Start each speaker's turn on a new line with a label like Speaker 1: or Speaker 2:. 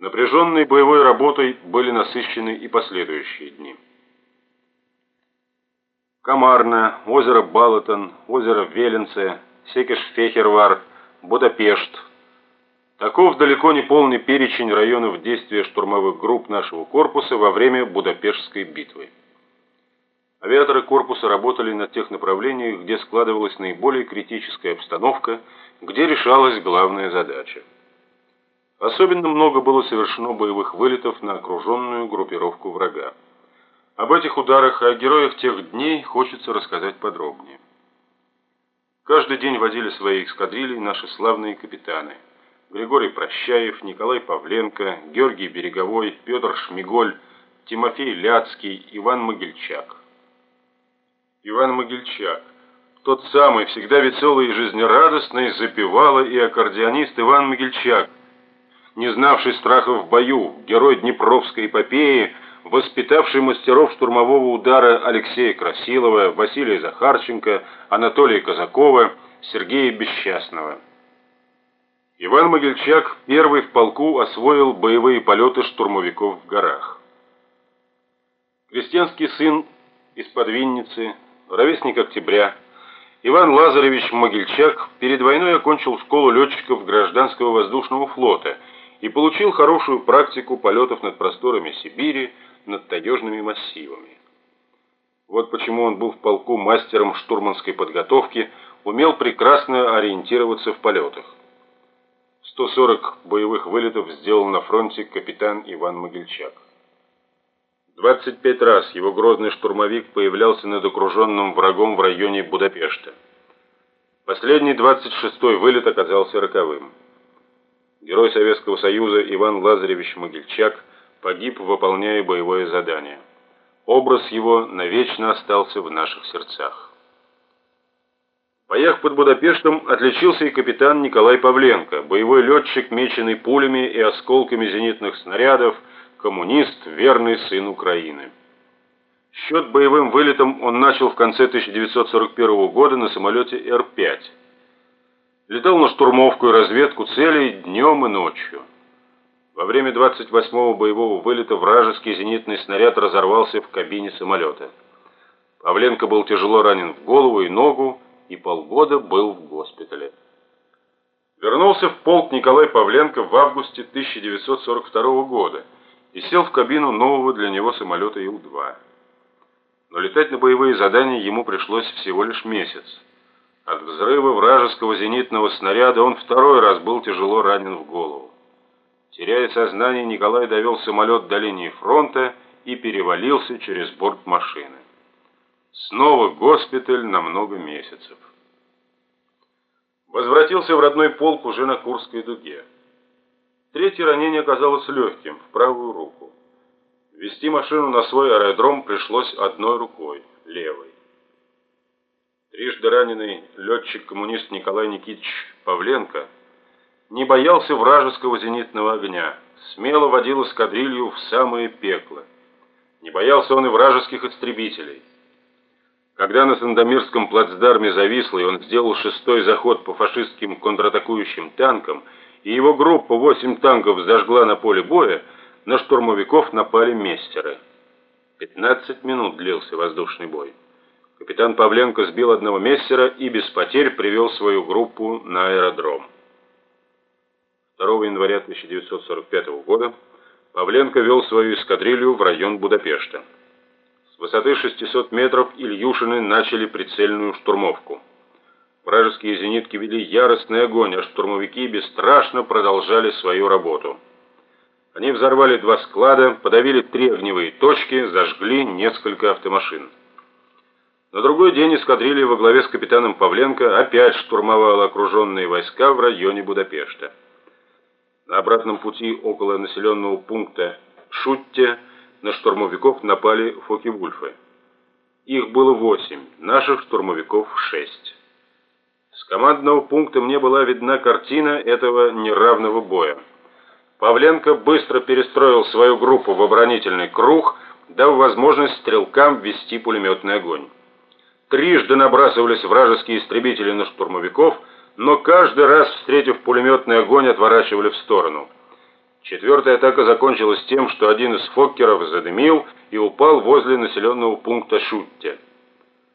Speaker 1: Напряженной боевой работой были насыщены и последующие дни. Комарна, озеро Балатон, озеро Веленце, Секеш-Фехервар, Будапешт. Таков далеко не полный перечень районов действия штурмовых групп нашего корпуса во время Будапештской битвы. Авиаторы корпуса работали на тех направлениях, где складывалась наиболее критическая обстановка, где решалась главная задача. Особенно много было совершено боевых вылетов на окруженную группировку врага. Об этих ударах и о героях тех дней хочется рассказать подробнее. Каждый день водили свои эскадрильи наши славные капитаны. Григорий Прощаев, Николай Павленко, Георгий Береговой, Петр Шмиголь, Тимофей Ляцкий, Иван Могильчак. Иван Могильчак, тот самый, всегда веселый и жизнерадостный, запевала и аккордеонист Иван Могильчак, не знавший страха в бою, герой Днепровской эпопеи, воспитавший мастеров штурмового удара Алексея Красилова, Василия Захарченко, Анатолия Казакова, Сергея Бесчастного. Иван Могильчак первый в полку освоил боевые полеты штурмовиков в горах. Крестьянский сын из-под Винницы, ровесник октября, Иван Лазаревич Могильчак перед войной окончил школу летчиков гражданского воздушного флота – и получил хорошую практику полетов над просторами Сибири, над таежными массивами. Вот почему он был в полку мастером штурманской подготовки, умел прекрасно ориентироваться в полетах. 140 боевых вылетов сделал на фронте капитан Иван Могильчак. 25 раз его грозный штурмовик появлялся над окруженным врагом в районе Будапешта. Последний 26-й вылет оказался роковым. Герой Советского Союза Иван Лазаревич Могильчак погиб, выполняя боевое задание. Образ его навечно остался в наших сердцах. В под Будапештом отличился и капитан Николай Павленко, боевой летчик, меченный пулями и осколками зенитных снарядов, коммунист, верный сын Украины. Счет боевым вылетом он начал в конце 1941 года на самолете Р-5. Летал на штурмовку и разведку целей днем и ночью. Во время 28-го боевого вылета вражеский зенитный снаряд разорвался в кабине самолета. Павленко был тяжело ранен в голову и ногу и полгода был в госпитале. Вернулся в полк Николай Павленко в августе 1942 года и сел в кабину нового для него самолета Ил-2. Но летать на боевые задания ему пришлось всего лишь месяц. От взрыва вражеского зенитного снаряда он второй раз был тяжело ранен в голову. Теряя сознание, Николай довел самолет до линии фронта и перевалился через борт машины. Снова госпиталь на много месяцев. Возвратился в родной полк уже на Курской дуге. Третье ранение оказалось легким, в правую руку. Вести машину на свой аэродром пришлось одной рукой, левой. Трижды раненый летчик-коммунист Николай Никитич Павленко не боялся вражеского зенитного огня, смело водил эскадрилью в самое пекло. Не боялся он и вражеских истребителей. Когда на Сандомирском плацдарме зависло, и он сделал шестой заход по фашистским контратакующим танкам, и его группа восемь танков зажгла на поле боя, на штурмовиков напали мессеры. 15 минут длился воздушный бой. Капитан Павленко сбил одного мессера и без потерь привел свою группу на аэродром. 2 января 1945 года Павленко вел свою эскадрилью в район Будапешта. С высоты 600 метров Ильюшины начали прицельную штурмовку. Вражеские зенитки вели яростный огонь, а штурмовики бесстрашно продолжали свою работу. Они взорвали два склада, подавили три огневые точки, зажгли несколько автомашин. На другой день эскадрилья во главе с капитаном Павленко опять штурмовала окруженные войска в районе Будапешта. На обратном пути около населенного пункта Шутте на штурмовиков напали Фоки-Вульфы. Их было восемь, наших штурмовиков шесть. С командного пункта мне была видна картина этого неравного боя. Павленко быстро перестроил свою группу в оборонительный круг, дав возможность стрелкам вести пулеметный огонь. Трижды набрасывались вражеские истребители на штурмовиков, но каждый раз, встретив пулеметный огонь, отворачивали в сторону. Четвертая атака закончилась тем, что один из фоккеров задымил и упал возле населенного пункта Шутте.